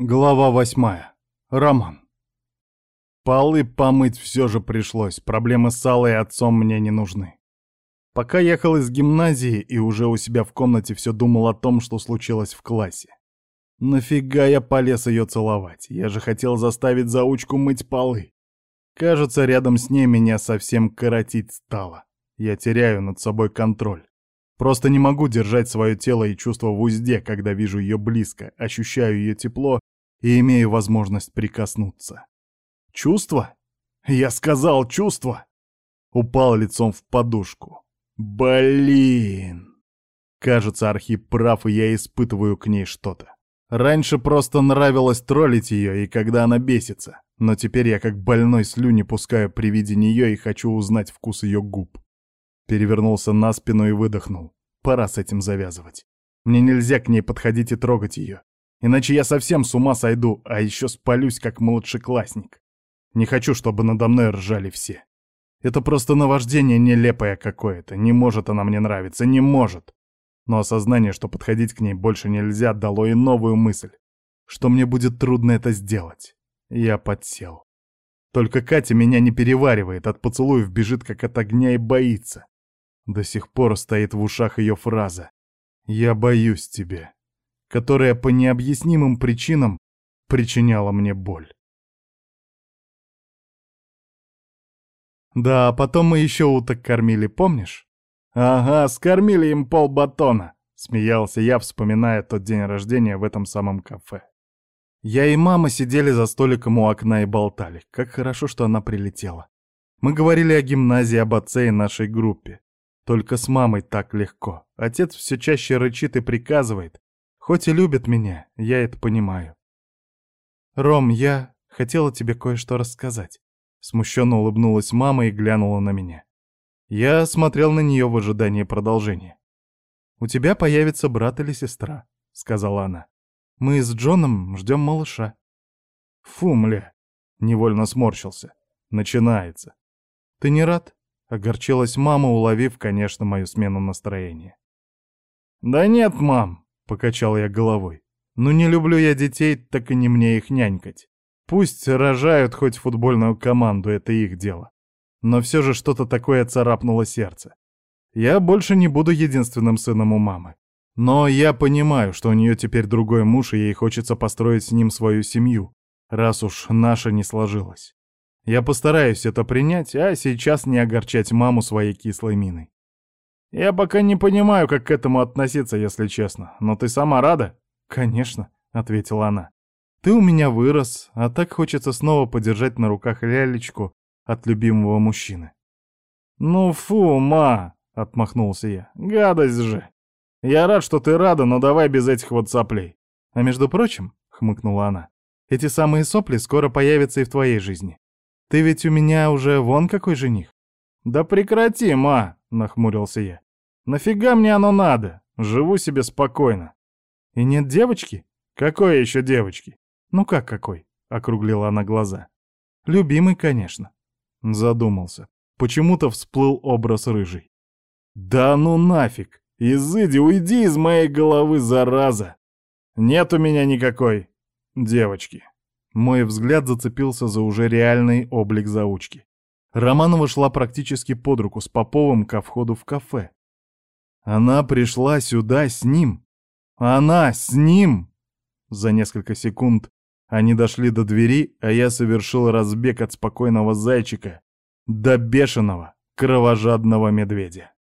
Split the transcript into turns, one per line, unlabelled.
Глава восьмая. Роман. Полы помыть все же пришлось, проблемы с Аллой и отцом мне не нужны. Пока ехал из гимназии и уже у себя в комнате все думал о том, что случилось в классе. Нафига я полез ее целовать? Я же хотел заставить заучку мыть полы. Кажется, рядом с ней меня совсем коротить стало. Я теряю над собой контроль. Просто не могу держать свое тело и чувство в узде, когда вижу ее близко, ощущаю ее тепло и имею возможность прикоснуться. Чувство? Я сказал чувство! Упал лицом в подушку. Блин! Кажется, Архип прав, и я испытываю к ней что-то. Раньше просто нравилось троллить ее, и когда она бесится. Но теперь я как больной слюни пускаю при виде нее и хочу узнать вкус ее губ. Перевернулся на спину и выдохнул. Пора с этим завязывать. Мне нельзя к ней подходить и трогать ее. Иначе я совсем с ума сойду, а еще спалюсь, как младшеклассник. Не хочу, чтобы надо мной ржали все. Это просто наваждение нелепое какое-то. Не может она мне нравиться, не может. Но осознание, что подходить к ней больше нельзя, дало и новую мысль. Что мне будет трудно это сделать. Я подсел. Только Катя меня не переваривает, от поцелуев бежит как от огня и боится. До сих пор стоит в ушах ее фраза «Я боюсь тебя», которая по необъяснимым причинам причиняла мне боль. Да, потом мы еще уток кормили, помнишь? Ага, скормили им полбатона, смеялся я, вспоминая тот день рождения в этом самом кафе. Я и мама сидели за столиком у окна и болтали. Как хорошо, что она прилетела. Мы говорили о гимназии, об отце и нашей группе. Только с мамой так легко. Отец все чаще рычит и приказывает. Хоть и любит меня, я это понимаю. «Ром, я хотела тебе кое-что рассказать». Смущенно улыбнулась мама и глянула на меня. Я смотрел на нее в ожидании продолжения. «У тебя появится брат или сестра», — сказала она. «Мы с Джоном ждем малыша». «Фу, мля!» — невольно сморщился. «Начинается». «Ты не рад?» Огорчилась мама, уловив, конечно, мою смену настроения. «Да нет, мам», — покачал я головой. «Ну не люблю я детей, так и не мне их нянькать. Пусть рожают хоть футбольную команду, это их дело. Но все же что-то такое царапнуло сердце. Я больше не буду единственным сыном у мамы. Но я понимаю, что у нее теперь другой муж, и ей хочется построить с ним свою семью, раз уж наша не сложилась. Я постараюсь это принять, а сейчас не огорчать маму своей кислой миной. Я пока не понимаю, как к этому относиться, если честно. Но ты сама рада? Конечно, ответила она. Ты у меня вырос, а так хочется снова подержать на руках лялечку от любимого мужчины. Ну фу, ма, отмахнулся я. Гадость же. Я рад, что ты рада, но давай без этих вот соплей. А между прочим, хмыкнула она, эти самые сопли скоро появятся и в твоей жизни. Ты ведь у меня уже вон какой жених. Да прекрати, ма, нахмурился я. Нафига мне оно надо? Живу себе спокойно. И нет девочки? Какой еще девочки? Ну как какой? Округлила она глаза. Любимый, конечно. Задумался. Почему-то всплыл образ рыжий. Да ну нафиг! Изыди, уйди из моей головы, зараза! Нет у меня никакой девочки. Мой взгляд зацепился за уже реальный облик заучки. Романова шла практически под руку с Поповым ко входу в кафе. Она пришла сюда с ним. Она с ним! За несколько секунд они дошли до двери, а я совершил разбег от спокойного зайчика до бешеного, кровожадного медведя.